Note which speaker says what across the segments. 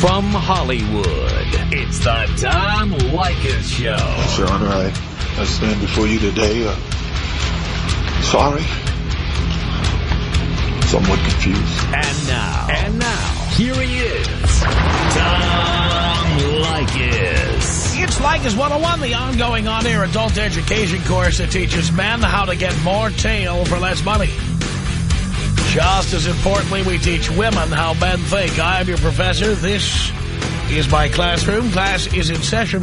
Speaker 1: From Hollywood, it's the Tom Leykis Show.
Speaker 2: Your Honor, I, I stand before you today, uh, sorry. Somewhat confused.
Speaker 1: And now, and now, here he is, Tom Leykis.
Speaker 3: It's Leykis 101, the ongoing on-air adult education course that teaches men how to get more tail for less money. Just as importantly, we teach women how men think. I am your professor. This is my classroom. Class is in session.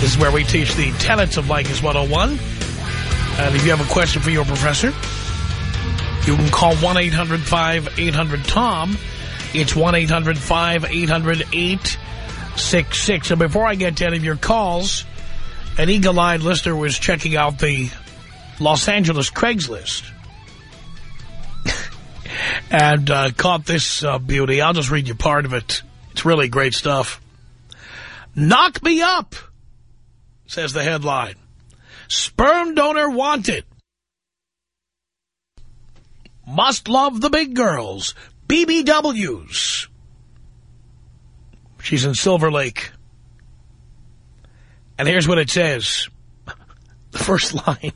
Speaker 3: This is where we teach the tenets of Leykis 101. And if you have a question for your professor, you can call 1-800-5800-TOM. It's 1-800-5800-866. And before I get to any of your calls, an eagle-eyed listener was checking out the Los Angeles Craigslist and uh, caught this uh, beauty. I'll just read you part of it. It's really great stuff. Knock me up, says the headline. Sperm donor wanted. Must love the big girls. BBWs. She's in Silver Lake. And here's what it says. The first line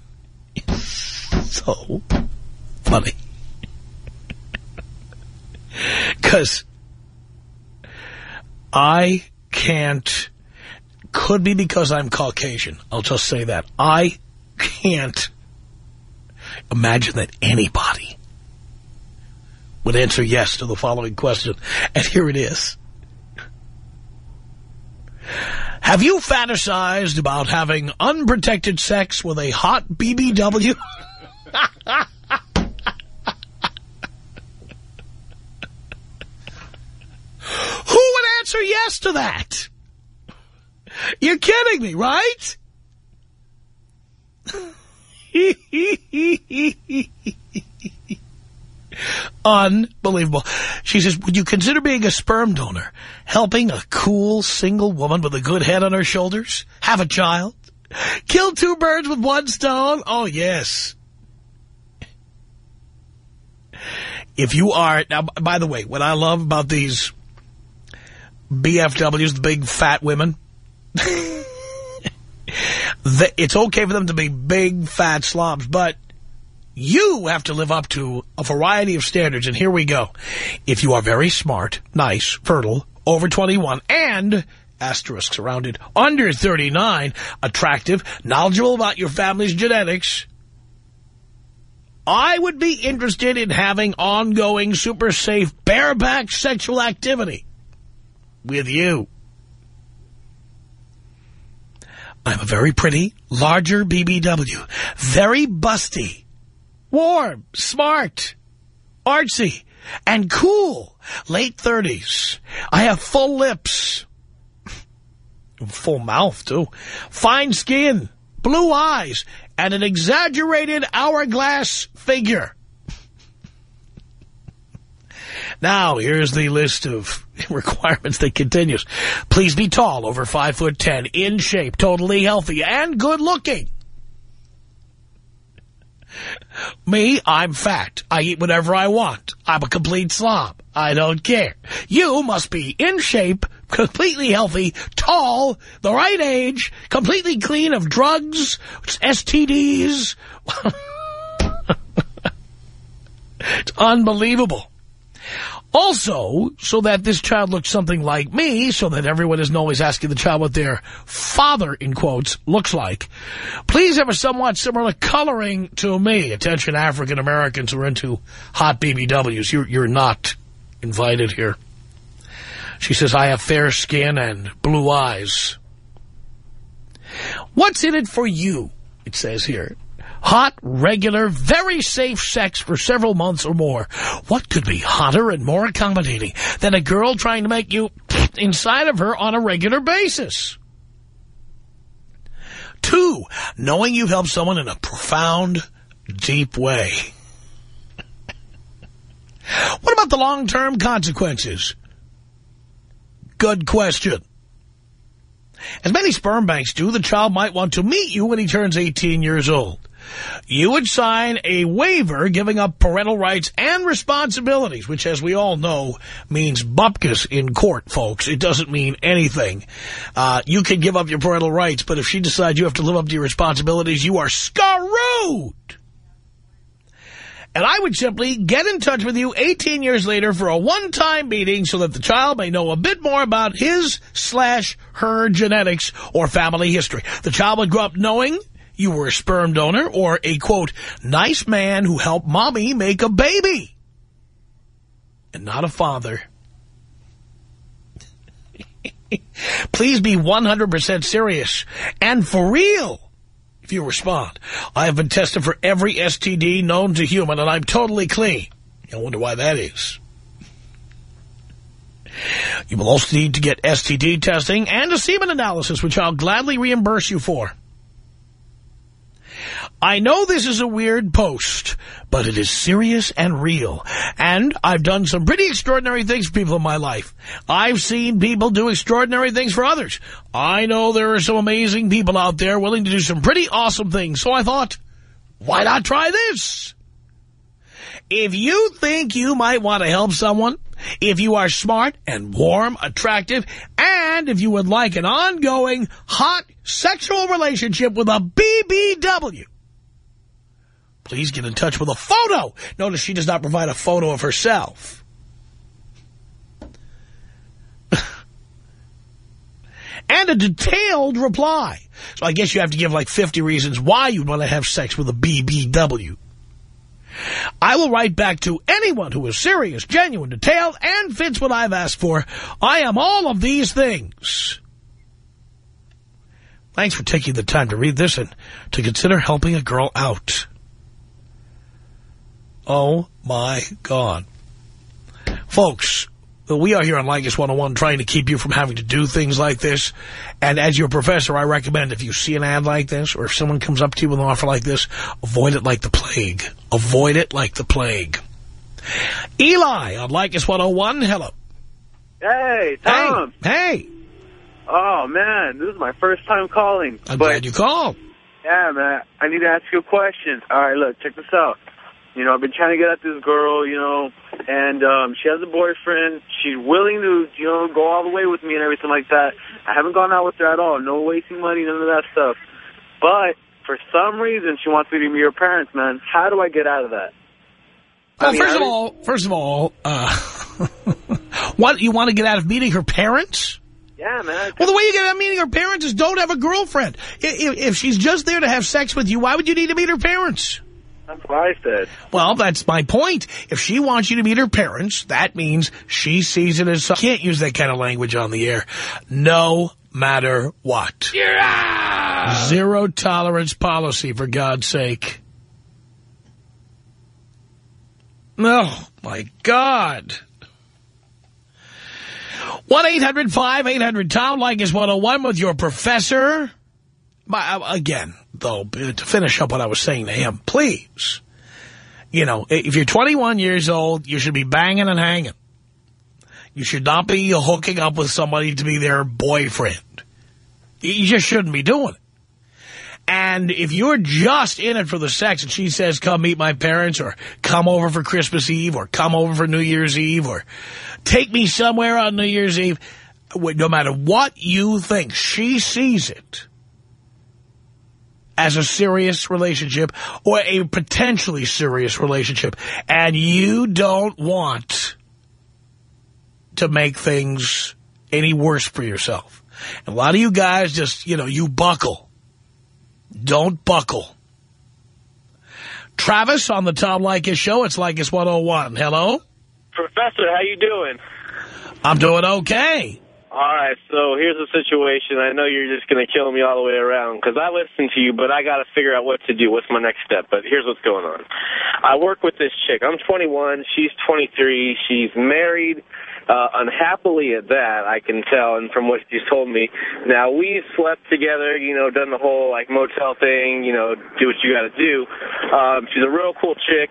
Speaker 3: is so Because I can't, could be because I'm Caucasian. I'll just say that. I can't imagine that anybody would answer yes to the following question. And here it is. Have you fantasized about having unprotected sex with a hot BBW? Who would answer yes to that? You're kidding me, right? Unbelievable. She says, would you consider being a sperm donor? Helping a cool single woman with a good head on her shoulders? Have a child? Kill two birds with one stone? Oh, yes. If you are... Now, by the way, what I love about these BFWs, the big fat women... it's okay for them to be big, fat slobs, but you have to live up to a variety of standards. And here we go. If you are very smart, nice, fertile, over 21, and asterisks around it, under 39, attractive, knowledgeable about your family's genetics, I would be interested in having ongoing, super safe, bareback sexual activity with you. I'm a very pretty, larger BBW. Very busty. Warm, smart, artsy, and cool. Late 30s. I have full lips. Full mouth, too. Fine skin, blue eyes, and an exaggerated hourglass figure. Now, here's the list of requirements that continues. Please be tall, over 5 foot 10, in shape, totally healthy, and good looking. Me, I'm fat. I eat whatever I want. I'm a complete slob. I don't care. You must be in shape, completely healthy, tall, the right age, completely clean of drugs, STDs. it's unbelievable. Also, so that this child looks something like me, so that everyone isn't always asking the child what their father, in quotes, looks like, please have a somewhat similar coloring to me. Attention African Americans who are into hot BBWs. You're, you're not invited here. She says, I have fair skin and blue eyes. What's in it for you? It says here. Hot, regular, very safe sex for several months or more. What could be hotter and more accommodating than a girl trying to make you inside of her on a regular basis? Two, knowing you've helped someone in a profound, deep way. what about the long-term consequences? Good question. As many sperm banks do, the child might want to meet you when he turns 18 years old. You would sign a waiver giving up parental rights and responsibilities, which, as we all know, means bupkis in court, folks. It doesn't mean anything. Uh, you can give up your parental rights, but if she decides you have to live up to your responsibilities, you are screwed. And I would simply get in touch with you 18 years later for a one-time meeting so that the child may know a bit more about his slash her genetics or family history. The child would grow up knowing you were a sperm donor or a, quote, nice man who helped mommy make a baby. And not a father. Please be 100% serious and for real if you respond. I have been tested for every STD known to human, and I'm totally clean. I wonder why that is. You will also need to get STD testing and a semen analysis, which I'll gladly reimburse you for. I know this is a weird post, but it is serious and real. And I've done some pretty extraordinary things for people in my life. I've seen people do extraordinary things for others. I know there are some amazing people out there willing to do some pretty awesome things. So I thought, why not try this? If you think you might want to help someone, if you are smart and warm, attractive, and if you would like an ongoing, hot, sexual relationship with a BBW, please get in touch with a photo. Notice she does not provide a photo of herself. and a detailed reply. So I guess you have to give like 50 reasons why you'd want to have sex with a BBW. I will write back to anyone who is serious, genuine, detailed, and fits what I've asked for. I am all of these things. Thanks for taking the time to read this and to consider helping a girl out. Oh, my God. Folks, we are here on Leykis 101 trying to keep you from having to do things like this. And as your professor, I recommend if you see an ad like this or if someone comes up to you with an offer like this, avoid it like the plague. Avoid it like the plague. Eli on Leykis 101, hello.
Speaker 4: Hey, Tom.
Speaker 3: Hey, hey.
Speaker 4: Oh, man, this is my first time calling.
Speaker 3: I'm glad you called.
Speaker 4: Yeah, man, I need to ask you a question. All right, look, check this out. You know, I've been trying to get at this girl, you know, and um, she has a boyfriend. She's willing to, you know, go all the way with me and everything like that. I haven't gone out with her at all. No wasting money, none of that stuff. But for some reason, she wants me to meet her parents, man. How do I get out of that?
Speaker 3: Well,
Speaker 4: I mean,
Speaker 3: first of all, first of all, uh, what, you want to get out of meeting her parents?
Speaker 4: Yeah, man.
Speaker 3: Well, the way you get out of meeting her parents is don't have a girlfriend. If, if she's just there to have sex with you, why would you need to meet her parents?
Speaker 4: That's what I said.
Speaker 3: Well, that's my point. If she wants you to meet her parents, that means she sees it as... some- Can't use that kind of language on the air. No matter what. Zero tolerance policy, for God's sake. Oh, my God. 1-800-5800-TOM, Leykis 101 with your professor. My, uh, again, though, uh, to finish up what I was saying to him, please, you know, if you're 21 years old, you should be banging and hanging. You should not be hooking up with somebody to be their boyfriend. You just shouldn't be doing it. And if you're just in it for the sex and she says, come meet my parents or come over for Christmas Eve or come over for New Year's Eve or take me somewhere on New Year's Eve, no matter what you think, she sees it as a serious relationship or a potentially serious relationship. And you don't want to make things any worse for yourself. And a lot of you guys just, you know, you buckle. Don't buckle. Travis on the Tom Leykis show. It's Leykis 101. Hello?
Speaker 5: Professor, how you doing?
Speaker 3: I'm doing okay.
Speaker 5: All right, so here's the situation. I know you're just going to kill me all the way around because I listen to you, but I got to figure out what to do. What's my next step? But here's what's going on. I work with this chick. I'm 21. She's 23. She's married. Uh, unhappily at that, I can tell, and from what she's told me. Now, we slept together, you know, done the whole, like, motel thing, you know, do what you got to do. Um, she's a real cool chick.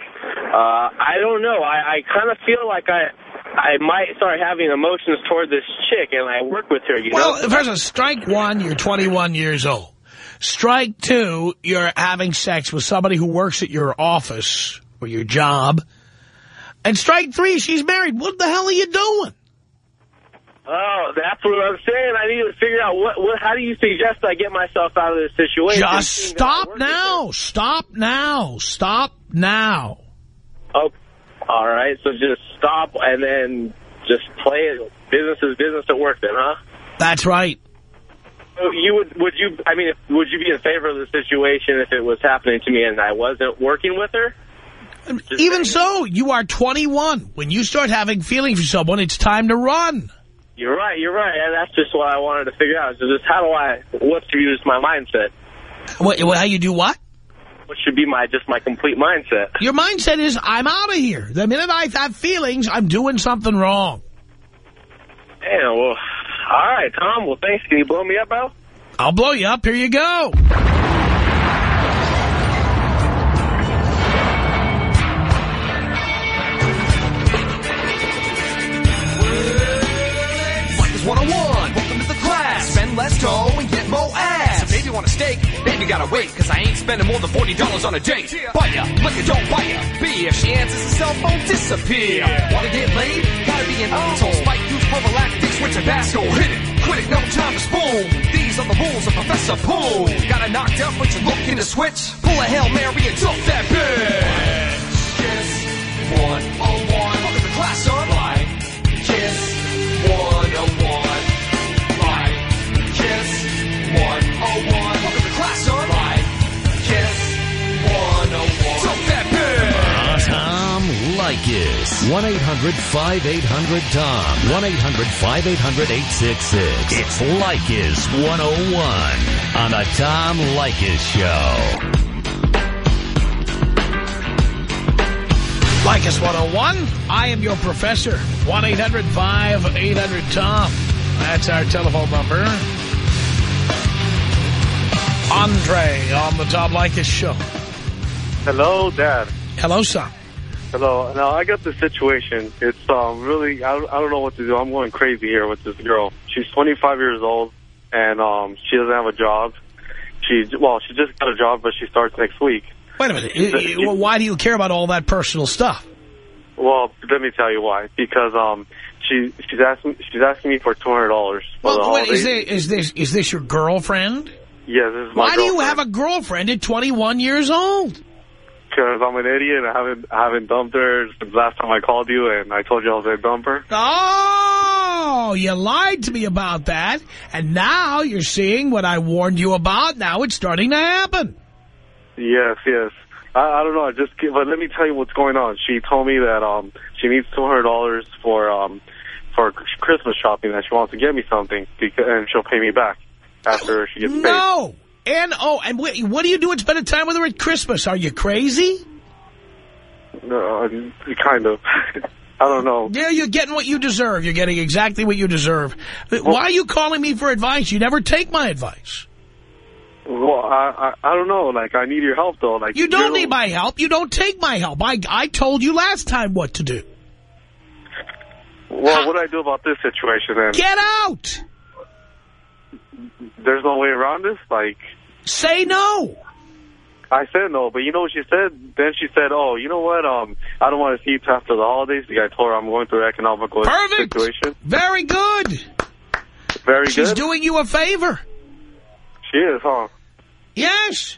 Speaker 5: Uh, I don't know. I, I kind of feel like I, I might start having emotions toward this chick, and I work with her, you
Speaker 3: Well,
Speaker 5: know.
Speaker 3: first of all, strike one, you're 21 years old. Strike two, you're having sex with somebody who works at your office or your job. And strike three, she's married. What the hell are you doing?
Speaker 5: Oh, that's what I'm saying. I need to figure out what, what how do you suggest I get myself out of this situation?
Speaker 3: Just stop now. Stop now. Stop now.
Speaker 5: her. All right. So just stop and then just play it. Business is business at work then, huh?
Speaker 3: That's right.
Speaker 5: So you would would you I mean would you be in favor of the situation if it was happening to me and I wasn't working with her?
Speaker 3: Um, even so, you are 21. When you start having feelings for someone, it's time to run.
Speaker 5: You're right. You're right. And that's just what I wanted to figure out. So just how do I what should be just my mindset?
Speaker 3: What, how you do what?
Speaker 5: What should be my just my complete mindset?
Speaker 3: Your mindset is, I'm out of here. The minute I have feelings, I'm doing something wrong.
Speaker 5: Damn. Well, all right, Tom. Well, thanks. Can you blow me up, Al?
Speaker 3: I'll blow you up. Here you go.
Speaker 6: Mike is 101. Welcome to the class. Spend less dough Maybe you want a steak? Then you gotta wait, cause I ain't spending more than $40 on a date. Buy ya, look it, don't buy ya. B, if she answers the cell phone, disappear. Wanna get laid? Gotta be an asshole. Oh. Spike use prophylactic, switch Tabasco, hit it. Quit it, no time to spoon. These are the rules of Professor Poole. Got it knocked out, but you're looking to switch. Pull a Hail Mary and dump that bitch. Kiss 101. Welcome to
Speaker 1: Leykis. 1-800-5800-TOM. 1-800-5800-866. It's Leykis 101 on the Tom Leykis Show.
Speaker 3: Leykis 101, I am your professor. 1-800-5800-TOM. That's our telephone number. Andre on the Tom Leykis Show.
Speaker 7: Hello, Dad.
Speaker 3: Hello, son.
Speaker 7: Hello. Now, I got this situation. It's um really, I, I don't know what to do. I'm going crazy here with this girl. She's 25 years old, and um she doesn't have a job. She, well, she just got a job, but she starts next week.
Speaker 3: Wait a minute. I- I- Why do you care about all that personal stuff?
Speaker 7: Well, let me tell you why. Because um she she's asking she's asking me for $200 for the
Speaker 3: Well, wait, is, there, is this is this your girlfriend?
Speaker 7: Yeah, this is my
Speaker 3: Why do you have a girlfriend at 21 years old?
Speaker 7: Because I'm an idiot. I haven't I haven't dumped her since last time I called you, and I told you I was a to dump her.
Speaker 3: Oh, you lied to me about that, and now you're seeing what I warned you about. Now it's starting to happen.
Speaker 7: Yes, yes. I, I don't know. I just but let me tell you what's going on. She told me that um she needs two hundred dollars for um for Christmas shopping. That she wants to get me something because and she'll pay me back after she gets paid.
Speaker 3: No. And, oh, and wait, what do you do at spending time with her at Christmas? Are you crazy?
Speaker 7: No, uh, kind of. I don't know.
Speaker 3: Yeah, you're getting what you deserve. You're getting exactly what you deserve. Why are you calling me for advice? You never take my advice.
Speaker 7: Well, I, I I don't know. Like I need your help though. Like
Speaker 3: You don't need my help. You don't take my help. I, I told you last time what to do.
Speaker 7: Well, what do I do about this situation then?
Speaker 3: Get out.
Speaker 7: There's no way around this. Like
Speaker 3: Say no.
Speaker 7: I said no, but you know what she said? Then she said, "Oh, you know what? Um, I don't want to see you after the holidays because I told her I'm going through an economical
Speaker 3: Perfect.
Speaker 7: situation.
Speaker 3: Very good.
Speaker 7: Very
Speaker 3: She's
Speaker 7: good.
Speaker 3: She's doing you a favor.
Speaker 7: she is, huh?
Speaker 3: Yes.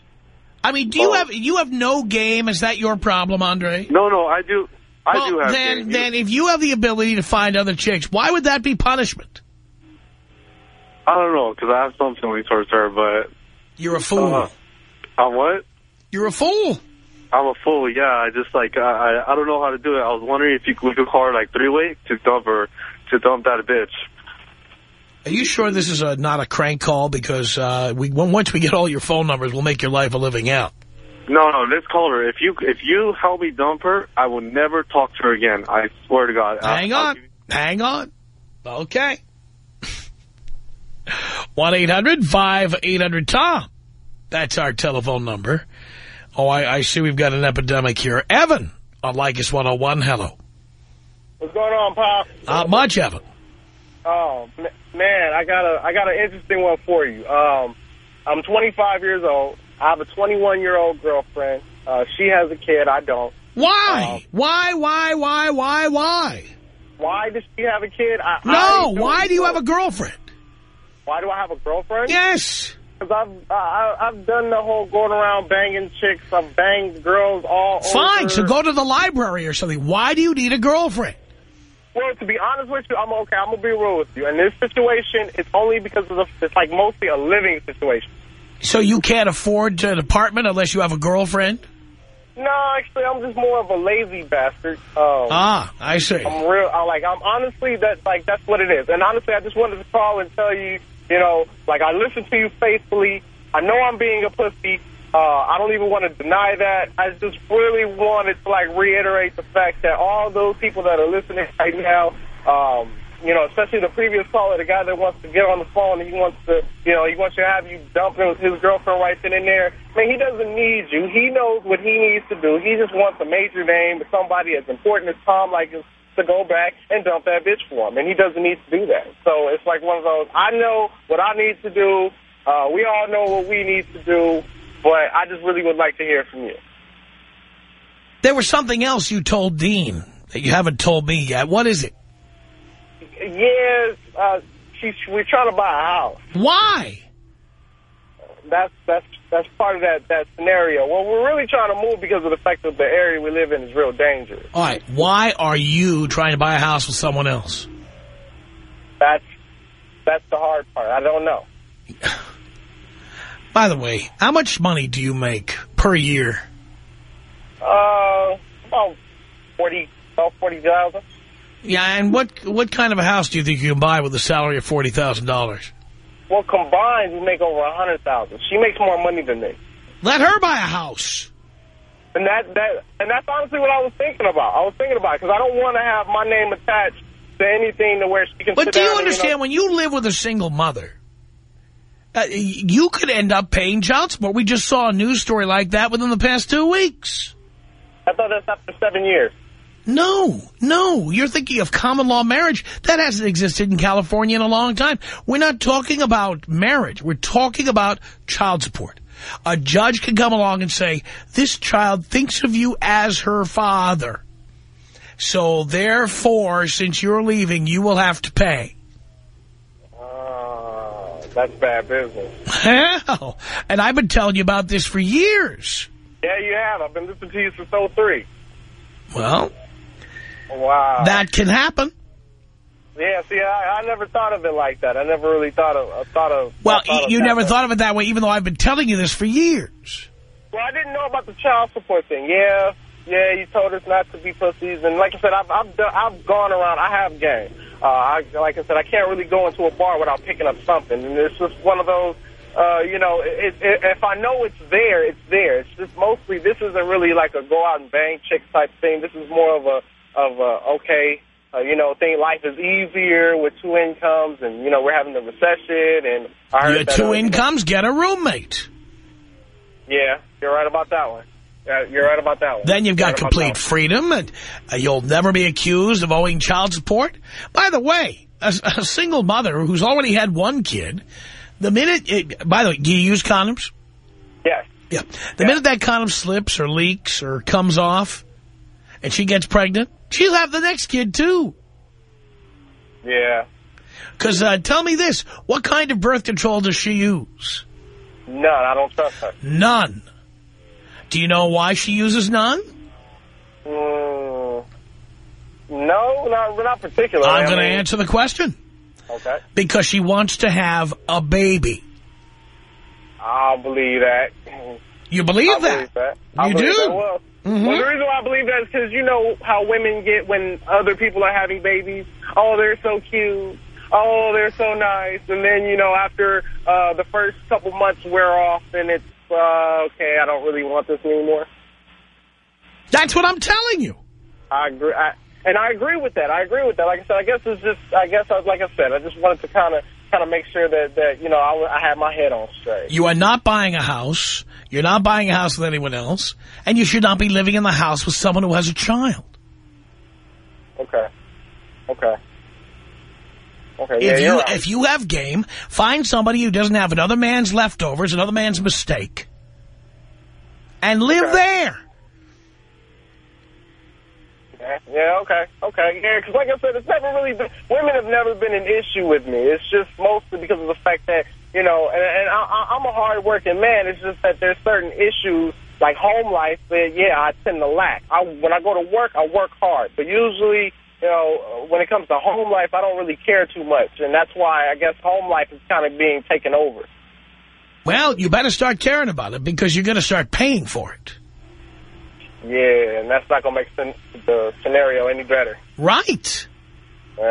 Speaker 3: I mean, do you
Speaker 7: Oh.
Speaker 3: have you have no game? Is that your problem, Andre?
Speaker 7: No, no, I do. I
Speaker 3: well,
Speaker 7: do have.
Speaker 3: then,
Speaker 7: game.
Speaker 3: then if you have the ability to find other chicks, why would that be punishment?
Speaker 7: I don't know because I have some feelings towards her, but
Speaker 3: You're a fool.
Speaker 7: uh, I'm what?
Speaker 3: You're a fool.
Speaker 7: I'm a fool. Yeah, I just like I I I don't know how to do it. I was wondering if you could, call her like three way to dump her to dump that bitch.
Speaker 3: Are you sure this is a, not a crank call? Because uh, we once we get all your phone numbers, we'll make your life a living out.
Speaker 7: No, no, let's call her. If you if you help me dump her, I will never talk to her again. I swear to God.
Speaker 3: Hang
Speaker 7: I'll
Speaker 3: on. Hang on. Okay. 1-800-5800-TOM. That's our telephone number. Oh, I, I see we've got an epidemic here. Evan on Leykis 101. Hello.
Speaker 8: What's going on, Pop?
Speaker 3: Not much, Evan.
Speaker 8: Oh man, I got a I got an interesting one for you. Um, I'm 25 years old. I have a 21-year-old girlfriend. Uh, she has a kid. I don't.
Speaker 3: Why?
Speaker 8: Um,
Speaker 3: why, why, why, why, why?
Speaker 8: Why does she have a kid? I,
Speaker 3: No,
Speaker 8: I
Speaker 3: why do you have a girlfriend?
Speaker 8: Why do I have a girlfriend?
Speaker 3: Yes.
Speaker 8: Because I've, I, I've done the whole going around banging chicks. I've banged girls all
Speaker 3: Fine,
Speaker 8: over.
Speaker 3: so go to the library or something. Why do you need a girlfriend?
Speaker 8: Well, to be honest with you, I'm okay. I'm going to be real with you. In this situation, it's only because of the, it's like mostly a living situation.
Speaker 3: So you can't afford an apartment unless you have a girlfriend?
Speaker 8: No, actually, I'm just more of a lazy bastard. Um,
Speaker 3: Ah, I see.
Speaker 8: I'm real. I like. I'm honestly that like that's what it is. And honestly, I just wanted to call and tell you, you know, like I listen to you faithfully. I know I'm being a pussy. Uh, I don't even want to deny that. I just really wanted to like reiterate the fact that all those people that are listening right now, um, you know, especially the previous caller, the guy that wants to get on the phone and he wants to, you know, he wants to have you dump his his girlfriend right then and there. Man, he doesn't need you. He knows what he needs to do. He just wants a major name, somebody as important as Tom, like to go back and dump that bitch for him, and he doesn't need to do that. So it's like one of those. I know what I need to do. Uh, we all know what we need to do, but I just really would like to hear from you.
Speaker 3: There was something else you told Dean that you haven't told me yet. What is it?
Speaker 8: Yes, uh, we're trying to buy a house.
Speaker 3: Why?
Speaker 8: That's that's that's part of that that scenario. Well, we're really trying to move because of the fact that the area we live in is real dangerous.
Speaker 3: All right, why are you trying to buy a house with someone else?
Speaker 8: That's that's the hard part. I don't know.
Speaker 3: By the way, how much money do you make per year?
Speaker 8: Uh, about forty, about forty thousand.
Speaker 3: Yeah, and what what kind of a house do you think you can buy with a salary of $40,000?
Speaker 8: Well, combined, we make over a hundred thousand. She makes more money than me,
Speaker 3: Let her buy a house.
Speaker 8: and that that and that's honestly what I was thinking about. I was thinking about because I don't want to have my name attached to anything to where she can.
Speaker 3: But do you
Speaker 8: down and,
Speaker 3: understand,
Speaker 8: know,
Speaker 3: when you live with a single mother, uh, you could end up paying child support. We just saw a news story like that within the past two weeks.
Speaker 8: I thought that's after seven years.
Speaker 3: No, no. You're thinking of common law marriage. That hasn't existed in California in a long time. We're not talking about marriage. We're talking about child support. A judge can come along and say, this child thinks of you as her father. So therefore, since you're leaving, you will have to pay.
Speaker 8: Uh, that's bad business.
Speaker 3: Hell, and I've been telling you about this for years.
Speaker 8: Yeah, you have. I've been listening to you since 03.
Speaker 3: Well,
Speaker 8: Wow.
Speaker 3: that can happen.
Speaker 8: Yeah, see, I, I never thought of it like that. I never really thought of I thought of.
Speaker 3: Well,
Speaker 8: thought of
Speaker 3: you never
Speaker 8: way.
Speaker 3: thought of it that way, even though I've been telling you this for years.
Speaker 8: Well, I didn't know about the child support thing. Yeah, yeah, you told us not to be pussies, and like I said, I've I've, done, I've gone around. I have game. Uh, I, like I said, I can't really go into a bar without picking up something, and it's just one of those. Uh, you know, it, it, if I know it's there, it's there. It's just mostly this isn't really like a go out and bang chicks type thing. This is more of a of a okay. Uh, you know, think life is easier with two incomes, and you know we're having the recession, and I
Speaker 3: Your two
Speaker 8: uh,
Speaker 3: incomes, get a roommate.
Speaker 8: Yeah, you're right about that one. Yeah, you're right about that one.
Speaker 3: Then you've got
Speaker 8: right
Speaker 3: complete freedom, and uh, you'll never be accused of owing child support. By the way, a, a single mother who's already had one kid, the minute, it, by the way, do you use condoms?
Speaker 8: Yes.
Speaker 3: Yeah. The minute that condom slips or leaks or comes off, and she gets pregnant, she'll have the next kid too.
Speaker 8: Yeah.
Speaker 3: Because uh, tell me this, what kind of birth control does she use?
Speaker 8: None. I don't trust her.
Speaker 3: None. Do you know why she uses none?
Speaker 8: Mm, no, not not particularly.
Speaker 3: I'm
Speaker 8: I
Speaker 3: going to answer the question.
Speaker 8: Okay.
Speaker 3: Because she wants to have a baby.
Speaker 8: I'll believe that.
Speaker 3: You believe
Speaker 8: I
Speaker 3: that?
Speaker 8: believe that. I
Speaker 3: You
Speaker 8: believe
Speaker 3: do?
Speaker 8: That. Well,
Speaker 3: Mhm.
Speaker 8: well, the reason why I believe that is because you know how women get when other people are having babies. Oh, they're so cute. Oh, they're so nice. And then, you know, after uh, the first couple months wear off, and it's, uh, okay, I don't really want this anymore.
Speaker 3: That's what I'm telling you.
Speaker 8: I agree. I, and I agree with that. I agree with that. Like I said, I guess it's just, I guess, I- like I said, I just wanted to kind of kind of make sure that, that you know, I, I had my head on straight.
Speaker 3: You are not buying a house. You're not buying a house with anyone else. And you should not be living in the house with someone who has a child.
Speaker 8: Okay. Okay. Okay, yeah,
Speaker 3: if you
Speaker 8: right.
Speaker 3: if you have game, find somebody who doesn't have another man's leftovers, another man's mistake, and live
Speaker 8: Okay.
Speaker 3: there.
Speaker 8: Yeah, okay, okay. Yeah, because like I said, it's never really been, women have never been an issue with me. It's just mostly because of the fact that, you know, and, and I, I- I'm a hard-working man. It's just that there's certain issues, like home life, that, yeah, I tend to lack. I, when I go to work, I work hard. But usually, you know, when it comes to home life, I don't really care too much. And that's why I guess home life is kind of being taken over.
Speaker 3: Well, you better start caring about it because you're going to start paying for it.
Speaker 8: Yeah, and that's not going to make sen- the scenario any better.
Speaker 3: Right.
Speaker 8: Uh,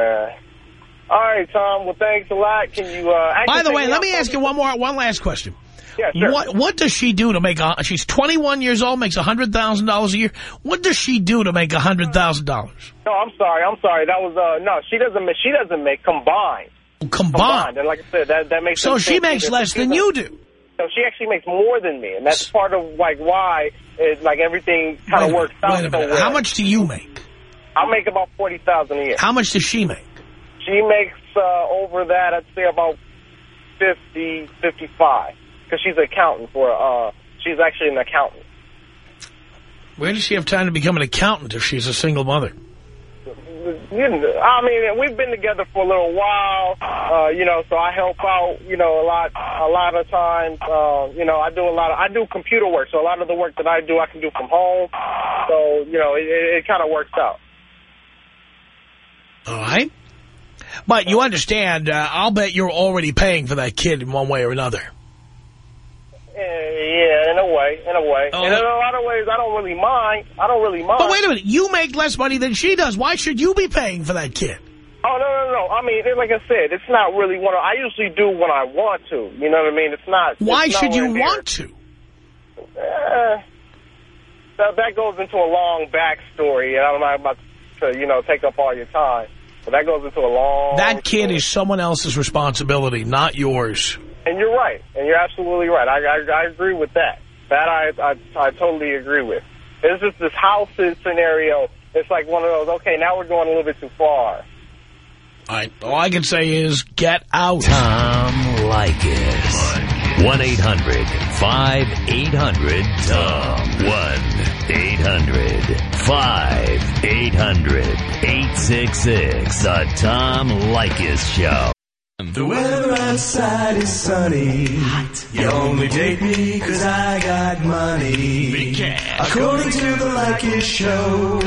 Speaker 8: all right, Tom. Well, thanks a lot. Can you... Uh,
Speaker 3: By the way, let me ask you one more, one last question.
Speaker 8: Yeah, sure.
Speaker 3: What what does she do to make a? She's 21 years old, makes hundred thousand dollars a year. What does she do to make a hundred thousand dollars
Speaker 8: No, I'm sorry. I'm sorry. That was uh no. She doesn't. make She doesn't make combined.
Speaker 3: combined?
Speaker 8: And like I said, that that makes.
Speaker 3: So she makes less than you do.
Speaker 8: So she actually makes more than me, and that's part of like why it, like everything kind of works out
Speaker 3: wait a
Speaker 8: so
Speaker 3: minute.
Speaker 8: well.
Speaker 3: How much do you make?
Speaker 8: I make about forty thousand a year.
Speaker 3: How much does she make?
Speaker 8: She makes uh, over that. I'd say about fifty, fifty-five, because she's an accountant for. uh She's actually an accountant.
Speaker 3: Where does she have time to become an accountant if she's a single mother?
Speaker 8: You know, I mean, we've been together for a little while, uh, you know, so I help out, you know, a lot, a lot of times, uh, you know, I do a lot of, I do computer work, so a lot of the work that I do, I can do from home, so, you know, it, it, it kind of works out.
Speaker 3: All right. But you understand, uh, I'll bet you're already paying for that kid in one way or another.
Speaker 8: Yeah, in a way, in a way.
Speaker 3: Oh.
Speaker 8: And in a lot of ways, I don't really mind. I don't really mind.
Speaker 3: But wait a minute, you make less money than she does. Why should you be paying for that kid?
Speaker 8: Oh, no, no, no. I mean, like I said, it's not really one of, I usually do when I want to. You know what I mean? It's not.
Speaker 3: Why
Speaker 8: it's
Speaker 3: should you want to?
Speaker 8: Uh, that, that goes into a long backstory, and I'm not about to, you know, take up all your time. But that goes into a long...
Speaker 3: That kid
Speaker 8: story.
Speaker 3: is someone else's responsibility, not yours.
Speaker 8: And you're right. And you're absolutely right. I, I, I agree with that. That I, I, I totally agree with. It's just this house scenario. It's like one of those, okay, now we're going a little bit too far.
Speaker 3: All right, all I can say is get out.
Speaker 1: Tom Leykis. 1-800-5800-TOM. 1-800-5800-866. The Tom Leykis Show.
Speaker 9: The weather outside is sunny. You only date me cause I got money. According to the Leykis show.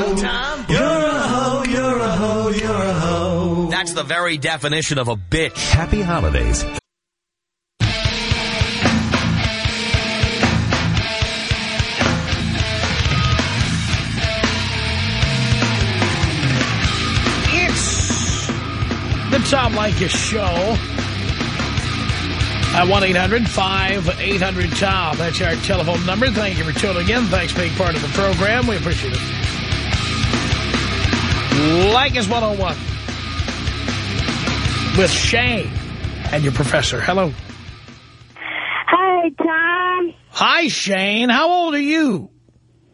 Speaker 9: You're a hoe, you're a hoe, you're a hoe.
Speaker 10: That's the very definition of a bitch.
Speaker 1: Happy holidays.
Speaker 3: It's the Tom Leykis Show. At 1-800-5800-TOM. That's our telephone number. Thank you for tuning in. Thanks for being part of the program. We appreciate it. Leykis 101. With Shane and your professor. Hello.
Speaker 11: Hi, Tom.
Speaker 3: Hi, Shane. How old are you?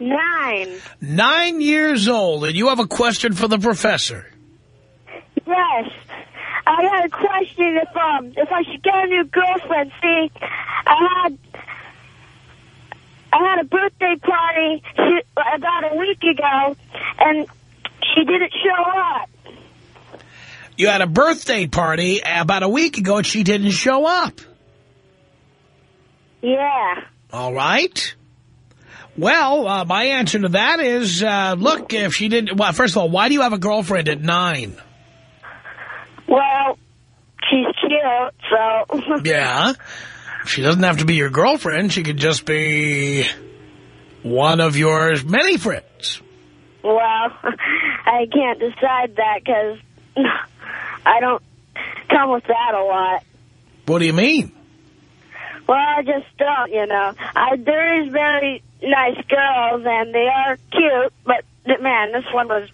Speaker 11: Nine.
Speaker 3: Nine years old, and you have a question for the professor.
Speaker 11: Yes. I had a question if um if I should get a new girlfriend. See, I had I had a birthday party she, about a week ago, and she didn't show up.
Speaker 3: You had a birthday party about a week ago, and she didn't show up.
Speaker 11: Yeah.
Speaker 3: All right. Well, uh, my answer to that is, uh, look, if she didn't... Well, first of all, why do you have a girlfriend at nine?
Speaker 11: Well, she's cute, so
Speaker 3: Yeah. She doesn't have to be your girlfriend. She could just be one of your many friends.
Speaker 11: well, I can't decide that because I don't come with that a lot.
Speaker 3: What do you mean?
Speaker 11: Well, I just don't, you know. I, there is very nice girls, and they are cute, but, man, this one was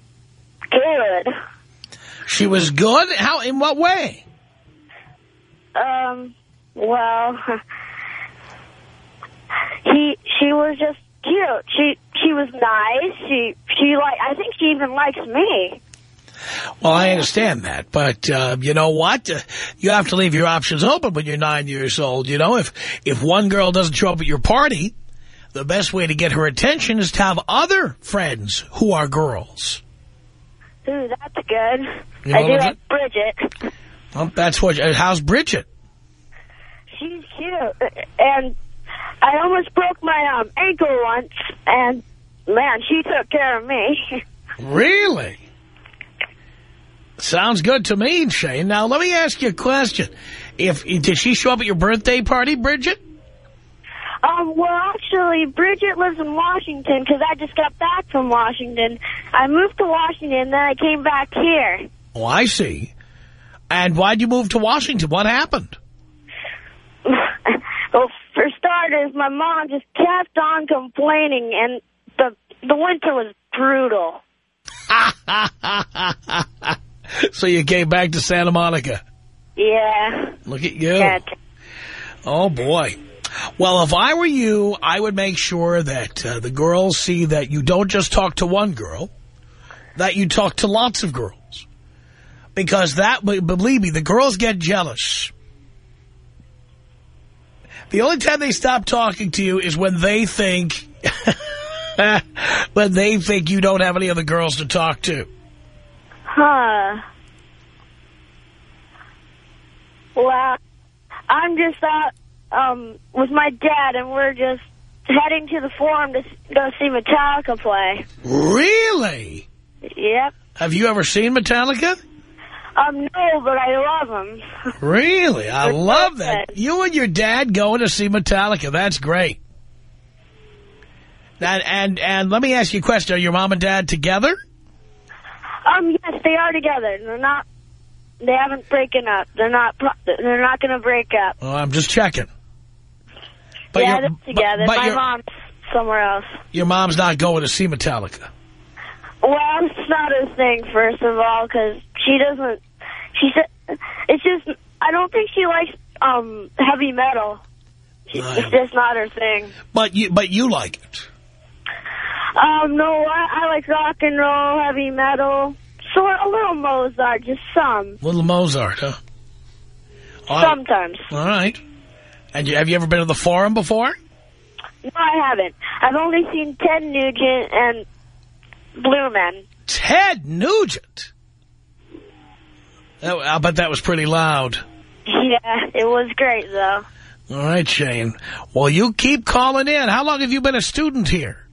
Speaker 11: good.
Speaker 3: She was good? How? In what way?
Speaker 11: Um, well, he, she was just cute. She, she was nice. She, she like, I think she even likes me.
Speaker 3: Well, I understand that, but uh, you know what? Uh, you have to leave your options open when you're nine years old. You know, if if one girl doesn't show up at your party, the best way to get her attention is to have other friends who are girls.
Speaker 11: Ooh, that's good.
Speaker 3: You
Speaker 11: I do have Bridget.
Speaker 3: Well, that's what. How's Bridget?
Speaker 11: She's cute. And I almost broke my um, ankle once, and, man, she took care of me.
Speaker 3: Really? Sounds good to me, Shane. Now, let me ask you a question. If Did she show up at your birthday party, Bridget?
Speaker 11: Um, well, actually, Bridget lives in Washington because I just got back from Washington. I moved to Washington, then I came back here.
Speaker 3: Oh, I see. And why'd you move to Washington? What happened?
Speaker 11: well, for starters, my mom just kept on complaining, and the the winter was brutal.
Speaker 3: so you came back to Santa Monica.
Speaker 11: Yeah.
Speaker 3: Look at you. Oh, boy. Well, if I were you, I would make sure that uh, the girls see that you don't just talk to one girl, that you talk to lots of girls. Because that, believe me, the girls get jealous. The only time they stop talking to you is when they think, when they think you don't have any other girls to talk to.
Speaker 11: Huh. Well, I'm just out um, with my dad, and we're just heading to the forum to go see Metallica play.
Speaker 3: Really?
Speaker 11: Yep.
Speaker 3: Have you ever seen Metallica?
Speaker 11: Um, no, but I love them.
Speaker 3: Really? I
Speaker 11: They're
Speaker 3: love that.
Speaker 11: good.
Speaker 3: You and your dad going to see Metallica. That's great. And, and, and let me ask you a question. Are your mom and dad together?
Speaker 11: Um, yes, they are together. They're not. They haven't broken up. They're not. They're not going to break up.
Speaker 3: Oh, I'm just checking. But
Speaker 11: yeah,
Speaker 3: your-
Speaker 11: they're
Speaker 3: but-
Speaker 11: together.
Speaker 3: but
Speaker 11: my mom's somewhere else.
Speaker 3: Your mom's not going to see Metallica.
Speaker 11: Well, it's not her thing, first of all, because she doesn't. She said it's just. I don't think she likes um heavy metal. She, it's just not her thing.
Speaker 3: But you, but you like it.
Speaker 11: Um, no, I, I like rock and roll, heavy metal, so a little Mozart, just some.
Speaker 3: Little Mozart, huh? All.
Speaker 11: Sometimes.
Speaker 3: All right. And you, have you ever been to the Forum before?
Speaker 11: No, I haven't. I've only seen Ted Nugent and Blue Men.
Speaker 3: Ted Nugent. I bet that was pretty loud.
Speaker 11: Yeah, it was great, though.
Speaker 3: All right, Shane. Well, you keep calling in. How long have you been a student here?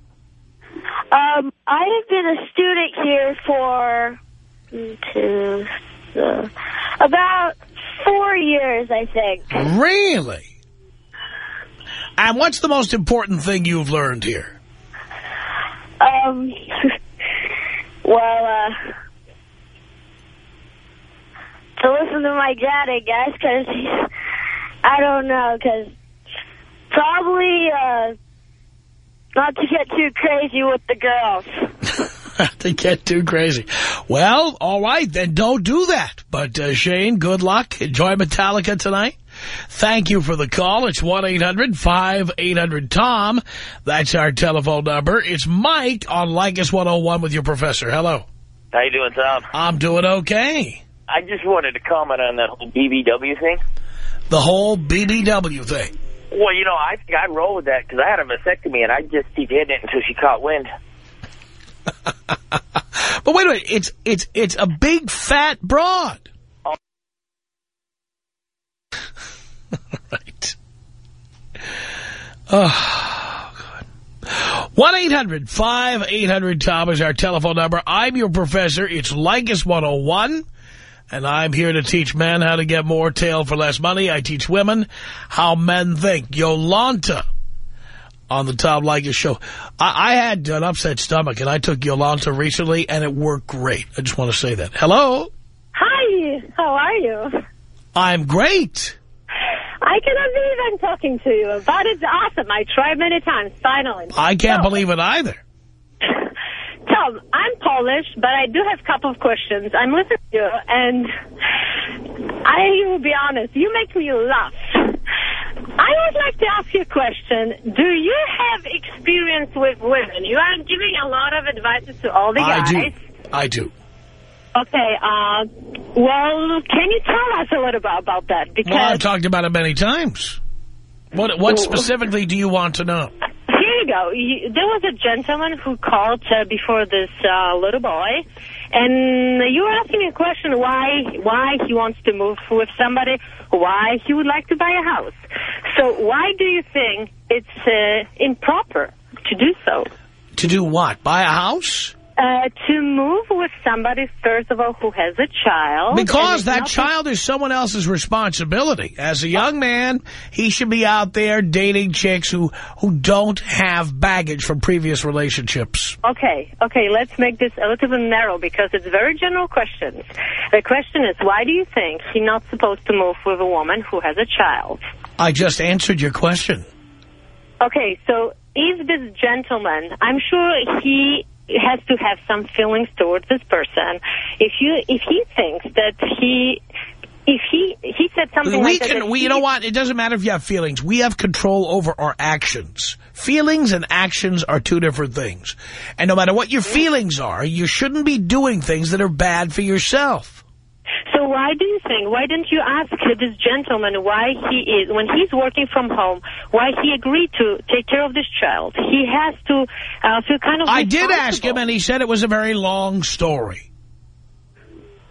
Speaker 11: Um, I have been a student here for two, uh, about four years, I think.
Speaker 3: Really? And what's the most important thing you've learned here?
Speaker 11: Um, well, uh, to listen to my dad, I guess, because I don't know, because probably uh, not to get too crazy with the girls.
Speaker 3: to get too crazy. Well, all right, then don't do that. But, uh, Shane, good luck. Enjoy Metallica tonight. Thank you for the call. It's 1-800-5800-TOM. That's our telephone number. It's Mike on Leykis 101 with your professor. Hello.
Speaker 12: How you doing, Tom?
Speaker 3: I'm doing okay.
Speaker 12: I just wanted to comment on that whole BBW thing.
Speaker 3: The whole BBW thing.
Speaker 12: Well, you know, I think I'd roll with that because I had a vasectomy and I'd just keep hitting it until she caught wind.
Speaker 3: But wait a minute. It's, it's, it's a big fat broad. right. Oh, God. 1-800-5800-TOM is our telephone number. I'm your professor. It's Leykis 101. And I'm here to teach men how to get more tail for less money. I teach women how men think. Yolanta on the Tom Leykis show. I, I had an upset stomach, and I took Yolanta recently, and it worked great. I just want to say that. Hello?
Speaker 13: Hi, how are you?
Speaker 3: I'm great.
Speaker 13: I cannot believe I'm talking to you, but it's awesome. I tried many times, finally.
Speaker 3: I can't believe it either.
Speaker 13: Tom, I'm Polish, but I do have a couple of questions. I'm listening to you, and I will be honest, you make me laugh. I would like to ask you a question. Do you have experience with women? You are giving a lot of advice to all the
Speaker 3: I
Speaker 13: guys.
Speaker 3: do. I do.
Speaker 13: Okay, uh, well, can you tell us a little bit about that? Because
Speaker 3: Well, I've talked about it many times. What what specifically do you want to know?
Speaker 13: Here you go. You, there was a gentleman who called uh, before this uh, little boy, and you were asking a question why why he wants to move with somebody, why he would like to buy a house. So why do you think it's uh, improper to do so?
Speaker 3: To do what? Buy a house?
Speaker 13: Uh, to move with somebody, first of all, who has a child.
Speaker 3: Because that child is someone else's responsibility. As a young man, he should be out there dating chicks who, who don't have baggage from previous relationships.
Speaker 13: Okay, okay, let's make this a little bit narrow because it's very general questions. The question is, why do you think he's not supposed to move with a woman who has a child?
Speaker 3: I just answered your question.
Speaker 13: Okay, so if this gentleman, I'm sure he has to have some feelings towards this person. If you, if he thinks that he, if he, he said something
Speaker 3: we
Speaker 13: like
Speaker 3: can,
Speaker 13: that
Speaker 3: we, you know what? It doesn't matter if you have feelings. We have control over our actions. Feelings and actions are two different things. And no matter what your mm-hmm. feelings are, you shouldn't be doing things that are bad for yourself.
Speaker 13: Why do you think, why didn't you ask this gentleman why he is, when he's working from home, why he agreed to take care of this child? He has to uh, feel kind of
Speaker 3: I did ask him, and he said it was a very long story.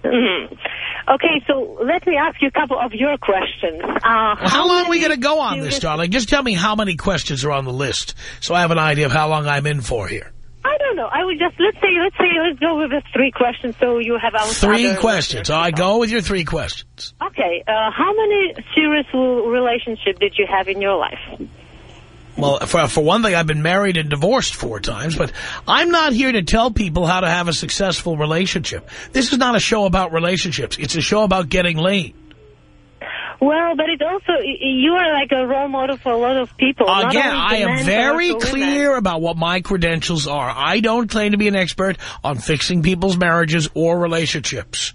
Speaker 13: Mhm. Okay, so let me ask you a couple of your questions. Uh,
Speaker 3: Well, how long are we going to go on this, darling? Just tell me how many questions are on the list so I have an idea of how long I'm in for here.
Speaker 13: I don't know. I would just, let's say, let's say, let's go with the three questions so you have our
Speaker 3: Three questions. I go with your three questions.
Speaker 13: Okay, uh, how many serious relationship did you have in your life?
Speaker 3: Well, for, for one thing, I've been married and divorced four times, but I'm not here to tell people how to have a successful relationship. This is not a show about relationships. It's a show about getting laid.
Speaker 13: Well, but it also, you are like a role model for a lot of people.
Speaker 3: Again, I am very clear about what my credentials are. I don't claim to be an expert on fixing people's marriages or relationships.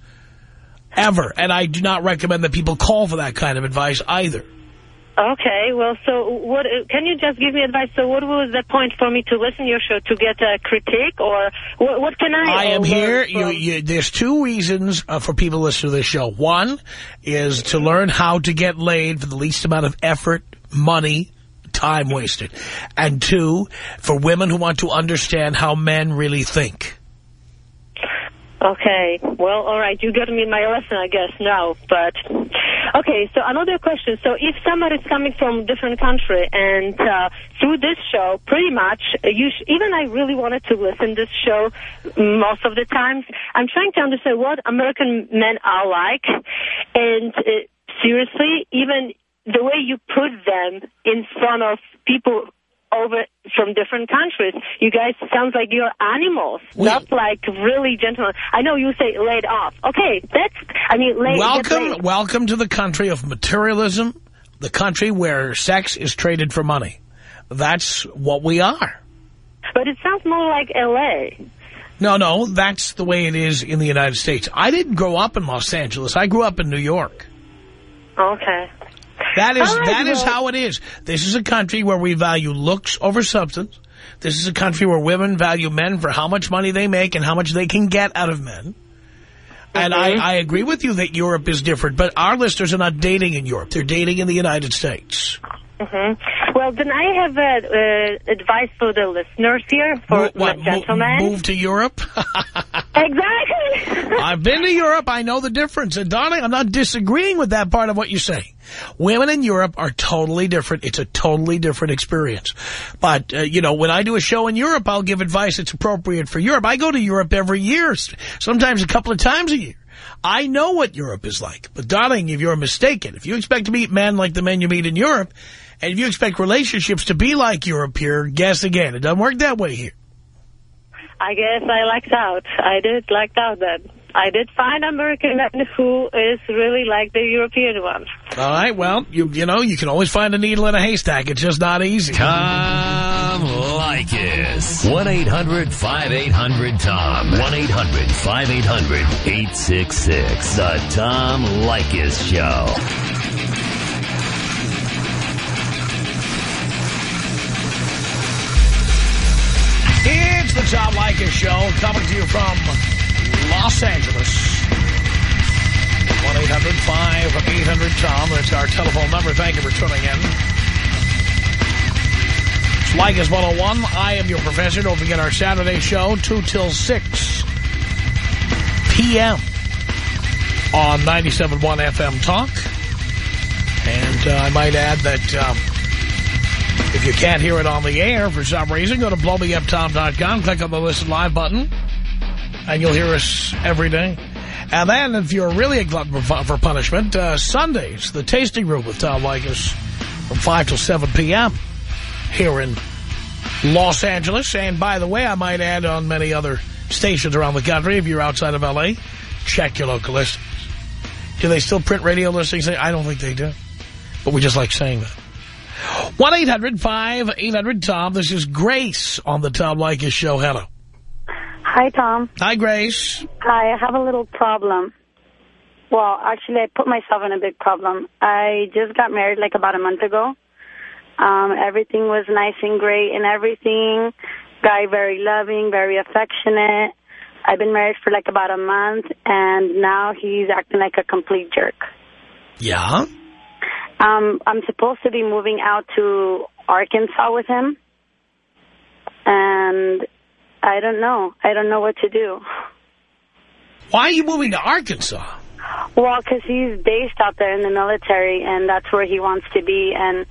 Speaker 3: Ever. And I do not recommend that people call for that kind of advice either.
Speaker 13: Okay, well, so what? Can you just give me advice? So, what was the point for me to listen to your show to get a critique, or what, what can I?
Speaker 3: I am here. You, you, there's two reasons uh, for people to listen to this show. One is to learn how to get laid for the least amount of effort, money, time wasted. And two, for women who want to understand how men really think.
Speaker 13: Okay, well, all right, you got me my lesson, I guess, now, but... Okay, so another question. So if somebody's coming from different country and uh, through this show, pretty much, you even I really wanted to listen this show most of the times. I'm trying to understand what American men are like, and uh, seriously, even the way you put them in front of people over from different countries. You guys sounds like you're animals, not like really gentlemen. I know you say laid off. Okay, that's, I mean, laid,
Speaker 3: welcome,
Speaker 13: laid.
Speaker 3: welcome to the country of materialism, the country where sex is traded for money. That's what we are.
Speaker 13: But it sounds more like L.A.
Speaker 3: No, no, that's the way it is in the United States. I didn't grow up in Los Angeles. I grew up in New York.
Speaker 13: Okay.
Speaker 3: That is that is how it is. This is a country where we value looks over substance. This is a country where women value men for how much money they make and how much they can get out of men. And I, mm-hmm. I agree with you that Europe is different, but our listeners are not dating in Europe. They're dating in the United States.
Speaker 13: Hmm Well, then I have uh, uh, advice for the listeners here, for
Speaker 3: What,
Speaker 13: the gentlemen.
Speaker 3: move to Europe?
Speaker 13: Exactly.
Speaker 3: I've been to Europe. I know the difference. And darling, I'm not disagreeing with that part of what you say. Women in Europe are totally different. It's a totally different experience. But, uh, you know, when I do a show in Europe, I'll give advice that's appropriate for Europe. I go to Europe every year, sometimes a couple of times a year. I know what Europe is like. But, darling, if you're mistaken, if you expect to meet men like the men you meet in Europe, and if you expect relationships to be like Europe here, guess again. It doesn't work that way here.
Speaker 13: I guess I lucked out. I did luck out then. I did find American men who is really like the European ones.
Speaker 3: All right, well, you you know, you can always find a needle in a haystack. It's just not easy.
Speaker 1: Tom Leykis. 1-800-5800-TOM. 1-800-5800-866. The Tom Leykis Show.
Speaker 3: It's the Tom Leykis Show, coming to you from Los Angeles. 1-800-5800-TOM. That's our telephone number. Thank you for tuning in. It's Leykis 101. I am your professor. Don't forget our Saturday show, 2 till 6 p.m. on 97.1 FM Talk. And uh, I might add that um, if you can't hear it on the air for some reason, go to blowmeuptom.com, click on the Listen Live button, and you'll hear us every day. And then, if you're really a glutton for, punishment, uh, Sundays, the Tasting Room with Tom Leykis from 5 till 7 p.m. here in Los Angeles. And by the way, I might add on many other stations around the country, if you're outside of L.A., check your local listings. Do they still print radio listings? I don't think they do. But we just like saying that. 1-800-5800-TOM. This is Grace on the Tom Leykis Show. Hello.
Speaker 14: Hi, Tom.
Speaker 3: Hi, Grace.
Speaker 14: Hi, I have a little problem. Well, actually, I put myself in a big problem. I just got married like about a month ago. Um, everything was nice and great and everything. Guy very loving, very affectionate. I've been married for like about a month, and now he's acting like a complete jerk.
Speaker 3: Yeah?
Speaker 14: Um, I'm supposed to be moving out to Arkansas with him, and I don't know. I don't know what to do.
Speaker 3: Why are you moving to Arkansas?
Speaker 14: Well, because he's based out there in the military, and that's where he wants to be. And,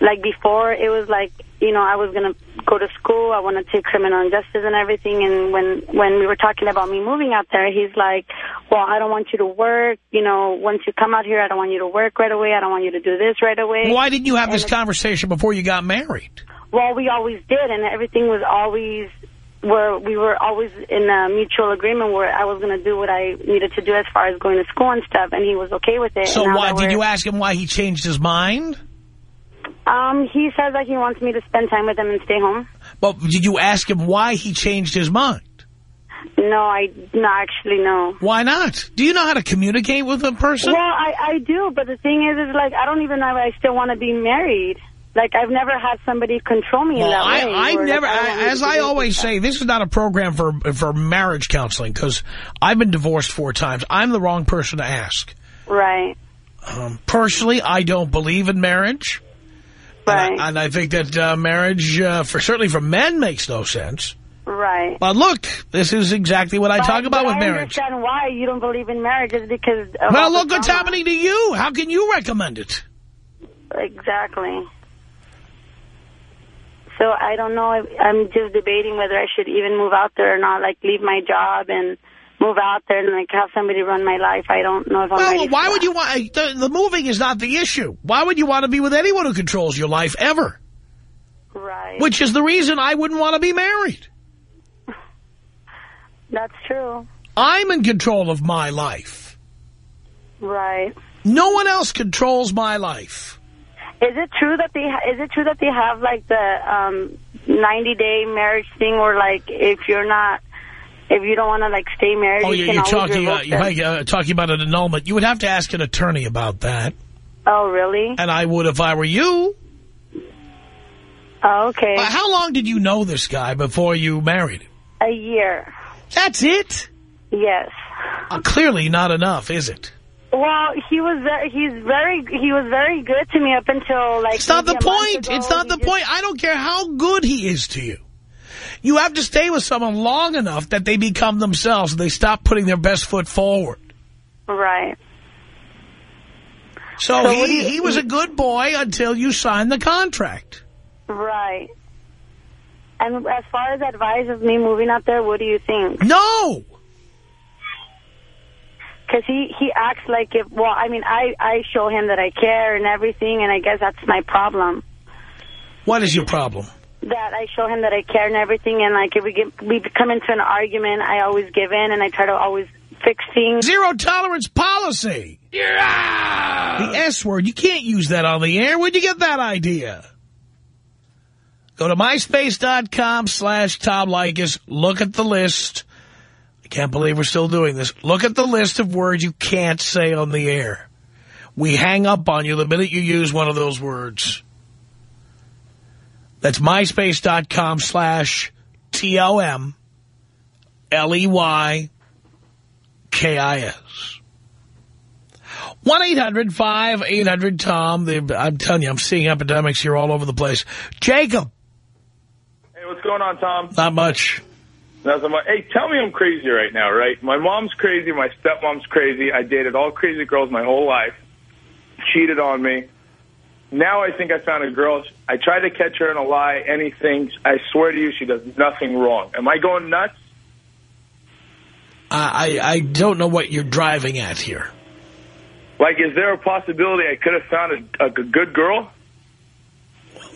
Speaker 14: like, before, it was like, you know, I was going to go to school. I wanted to take criminal justice and everything. And when, when we were talking about me moving out there, he's like, well, I don't want you to work. You know, once you come out here, I don't want you to work right away. I don't want you to do this right away.
Speaker 3: Why didn't you have
Speaker 14: And
Speaker 3: this conversation before you got married?
Speaker 14: Well, we always did, and everything was always where we were always in a mutual agreement where I was going to do what I needed to do as far as going to school and stuff, and he was okay with it.
Speaker 3: So why did you ask him why he changed his mind?
Speaker 14: Um, he says that he wants me to spend time with him and stay home.
Speaker 3: But did you ask him why he changed his mind?
Speaker 14: No, I no actually no.
Speaker 3: Why not? Do you know how to communicate with a person?
Speaker 14: Well, I I do, but the thing is, is like I don't even know if I still want to be married. Like I've never had somebody control me in that
Speaker 3: I,
Speaker 14: way.
Speaker 3: I
Speaker 14: where, like,
Speaker 3: never,
Speaker 14: I
Speaker 3: as I always say, this is not a program for for marriage counseling because I've been divorced four times. I'm the wrong person to ask.
Speaker 14: Right.
Speaker 3: Um, personally, I don't believe in marriage.
Speaker 14: Right.
Speaker 3: And I, and I think that uh, marriage, uh, for certainly for men, makes no sense.
Speaker 14: Right.
Speaker 3: But look, this is exactly what I talk about with
Speaker 14: I
Speaker 3: marriage.
Speaker 14: understand why you don't believe in marriage is because.
Speaker 3: Well, look what's
Speaker 14: drama.
Speaker 3: happening to you. How can you recommend it?
Speaker 14: Exactly. So I don't know. If, I'm just debating whether I should even move out there or not. Like leave my job and move out there and like have somebody run my life. I don't know if I'm.
Speaker 3: Well,
Speaker 14: for
Speaker 3: why
Speaker 14: that.
Speaker 3: would you want... The, the moving is not the issue. Why would you want to be with anyone who controls your life ever?
Speaker 14: Right.
Speaker 3: Which is the reason I wouldn't want to be married.
Speaker 14: That's true.
Speaker 3: I'm in control of my life.
Speaker 14: Right.
Speaker 3: No one else controls my life.
Speaker 14: Is it true that they ha is it true that they have like the um 90 day marriage thing where like if you're not if you don't want to like stay married
Speaker 3: Oh,
Speaker 14: you
Speaker 3: you're,
Speaker 14: can
Speaker 3: you're talking, uh,
Speaker 14: revoke
Speaker 3: you're
Speaker 14: them?
Speaker 3: uh, talking about an annulment. You would have to ask an attorney about that.
Speaker 14: Oh really?
Speaker 3: And I would if I were you.
Speaker 14: Oh, okay.
Speaker 3: Uh, how long did you know this guy before you married him?
Speaker 14: A year.
Speaker 3: That's it?
Speaker 14: Yes.
Speaker 3: Uh, clearly not enough, is it?
Speaker 14: Well, he was very, he's very he was very good to me up until like
Speaker 3: It's not the
Speaker 14: maybe a month
Speaker 3: point.
Speaker 14: ago.
Speaker 3: It's not the
Speaker 14: just-
Speaker 3: point. I don't care how good he is to you. You have to stay with someone long enough that they become themselves and they stop putting their best foot forward.
Speaker 14: Right.
Speaker 3: So,
Speaker 14: So
Speaker 3: he,
Speaker 14: you-
Speaker 3: he was a good boy until you signed the contract.
Speaker 14: Right. And as far as advice of me moving out there, what do you think?
Speaker 3: No!
Speaker 14: Because he, he acts like if, well, I mean, I, I show him that I care and everything, and I guess that's my problem.
Speaker 3: What is your problem?
Speaker 14: That I show him that I care and everything, and like if we get, we come into an argument, I always give in, and I try to always fix things.
Speaker 3: Zero tolerance policy. The S word. You can't use that on the air. Where'd you get that idea? Go to myspace.com slash Tom Leykis. Look at the list. I can't believe we're still doing this. Look at the list of words you can't say on the air. We hang up on you the minute you use one of those words. That's myspace.com slash T-O-M L-E-Y KIS. 1-800-5800-TOM. I'm telling you, I'm seeing epidemics here all over the place. Jacob.
Speaker 15: Hey, what's going on, Tom?
Speaker 3: Not much.
Speaker 15: Nothing much. Hey, tell me I'm crazy right now, right? My mom's crazy. My stepmom's crazy. I dated all crazy girls my whole life. Cheated on me. Now I think I found a girl. I tried to catch her in a lie, anything. I swear to you, she does nothing wrong. Am I going nuts?
Speaker 3: I, I don't know what you're driving at here.
Speaker 15: Like, is there a possibility I could have found a, a good girl?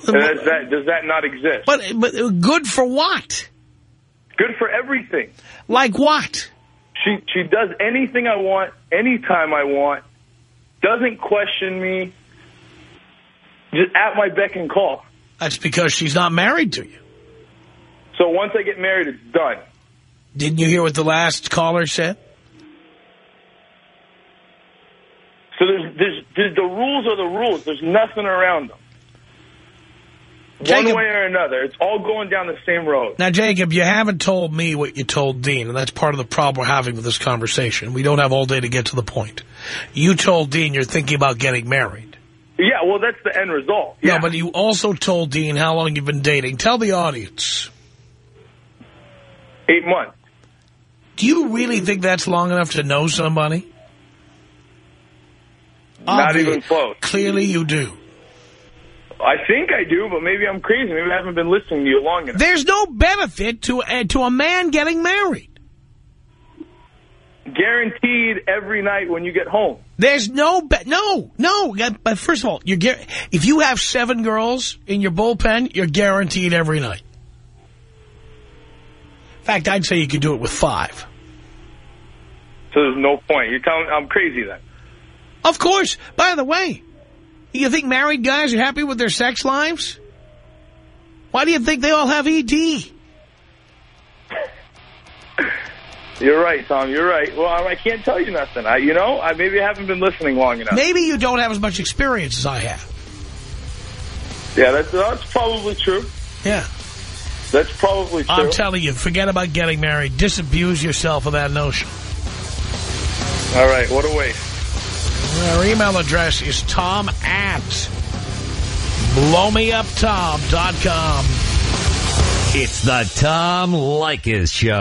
Speaker 15: Does that, does that not exist?
Speaker 3: But, but good for what?
Speaker 15: Good for everything.
Speaker 3: Like what?
Speaker 15: She she does anything I want, anytime I want, doesn't question me, just at my beck and call.
Speaker 3: That's because she's not married to you.
Speaker 15: So once I get married, it's done.
Speaker 3: Didn't you hear what the last caller said?
Speaker 15: So there's, there's, there's the rules are the rules. There's nothing around them.
Speaker 3: Jacob-
Speaker 15: One way or another. It's all going down the same road.
Speaker 3: Now, Jacob, you haven't told me what you told Dean, and that's part of the problem we're having with this conversation. We don't have all day to get to the point. You told Dean you're thinking about getting married.
Speaker 15: Yeah, well, that's the end result.
Speaker 3: Yeah, but you also told Dean how long you've been dating. Tell the audience.
Speaker 15: Eight months.
Speaker 3: Do you really think that's long enough to know somebody?
Speaker 15: Not even close.
Speaker 3: Clearly you do.
Speaker 15: I think I do, but maybe I'm crazy. Maybe I haven't been listening to you long enough.
Speaker 3: There's no benefit to, uh, to a man getting married.
Speaker 15: Guaranteed every night when you get home.
Speaker 3: There's no, no, no. But first of all, you're gar- if you have seven girls in your bullpen, you're guaranteed every night. In fact, I'd say you could do it with five.
Speaker 15: So there's no point. You're telling I'm crazy then.
Speaker 3: Of course. By the way, you think married guys are happy with their sex lives? Why do you think they all have ED?
Speaker 15: You're right, Tom. You're right. Well, I I can't tell you nothing. I, you know, I maybe I haven't been listening long enough.
Speaker 3: Maybe you don't have as much experience as I have.
Speaker 15: Yeah, that's that's probably true.
Speaker 3: Yeah.
Speaker 15: That's probably true.
Speaker 3: I'm telling you, forget about getting married. Disabuse yourself of that notion.
Speaker 15: All right, what a waste.
Speaker 3: Our email address is tom at blowmeuptom.com.
Speaker 1: It's the Tom Leykis Show.